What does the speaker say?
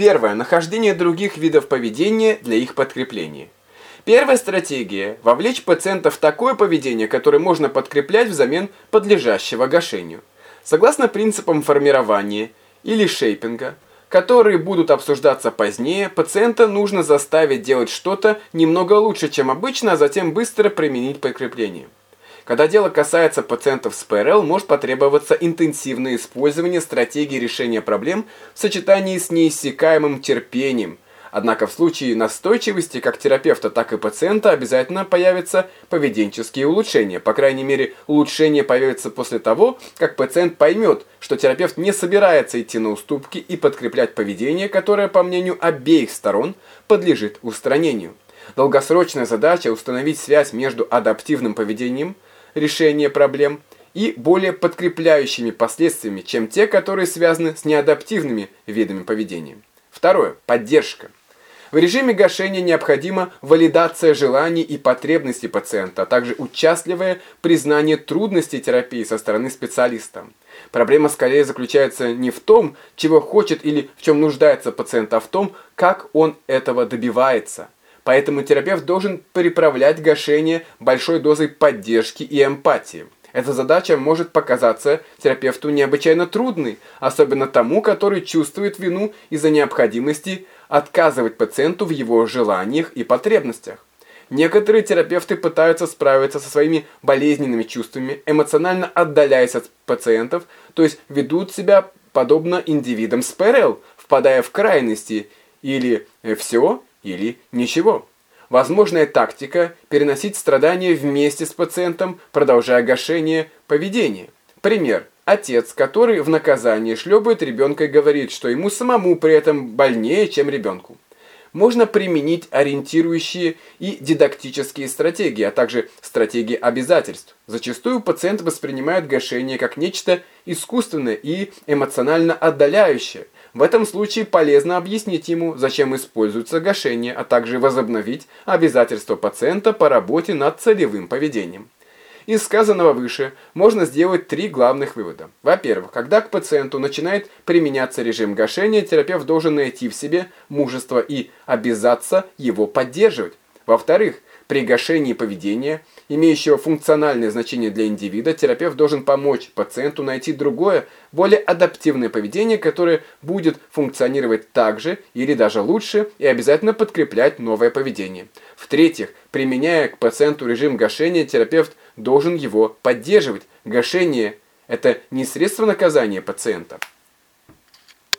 Первое. Нахождение других видов поведения для их подкрепления. Первая стратегия – вовлечь пациента в такое поведение, которое можно подкреплять взамен подлежащего гашению. Согласно принципам формирования или шейпинга, которые будут обсуждаться позднее, пациента нужно заставить делать что-то немного лучше, чем обычно, а затем быстро применить подкрепление. Когда дело касается пациентов с ПРЛ, может потребоваться интенсивное использование стратегии решения проблем в сочетании с неиссякаемым терпением. Однако в случае настойчивости как терапевта, так и пациента обязательно появятся поведенческие улучшения. По крайней мере, улучшение появится после того, как пациент поймет, что терапевт не собирается идти на уступки и подкреплять поведение, которое, по мнению обеих сторон, подлежит устранению. Долгосрочная задача установить связь между адаптивным поведением – решения проблем и более подкрепляющими последствиями, чем те, которые связаны с неадаптивными видами поведения. Второе. Поддержка. В режиме гашения необходима валидация желаний и потребностей пациента, а также участливое признание трудностей терапии со стороны специалиста. Проблема скорее заключается не в том, чего хочет или в чем нуждается пациент, а в том, как он этого добивается – Поэтому терапевт должен приправлять гашение большой дозой поддержки и эмпатии. Эта задача может показаться терапевту необычайно трудной, особенно тому, который чувствует вину из-за необходимости отказывать пациенту в его желаниях и потребностях. Некоторые терапевты пытаются справиться со своими болезненными чувствами, эмоционально отдаляясь от пациентов, то есть ведут себя подобно индивидам с ПРЛ, впадая в крайности или все, или ничего. Возможная тактика – переносить страдания вместе с пациентом, продолжая гашение поведения. Пример. Отец, который в наказание шлепает ребенка и говорит, что ему самому при этом больнее, чем ребенку. Можно применить ориентирующие и дидактические стратегии, а также стратегии обязательств. Зачастую пациент воспринимает гашение как нечто искусственное и эмоционально отдаляющее – в этом случае полезно объяснить ему, зачем используется гашение, а также возобновить обязательства пациента по работе над целевым поведением. Из сказанного выше можно сделать три главных вывода. Во-первых, когда к пациенту начинает применяться режим гашения, терапевт должен найти в себе мужество и обязаться его поддерживать. Во-вторых, при гашении поведения, имеющего функциональное значение для индивида, терапевт должен помочь пациенту найти другое, более адаптивное поведение, которое будет функционировать так же или даже лучше и обязательно подкреплять новое поведение. В-третьих, применяя к пациенту режим гашения, терапевт должен его поддерживать. Гашение – это не средство наказания пациента.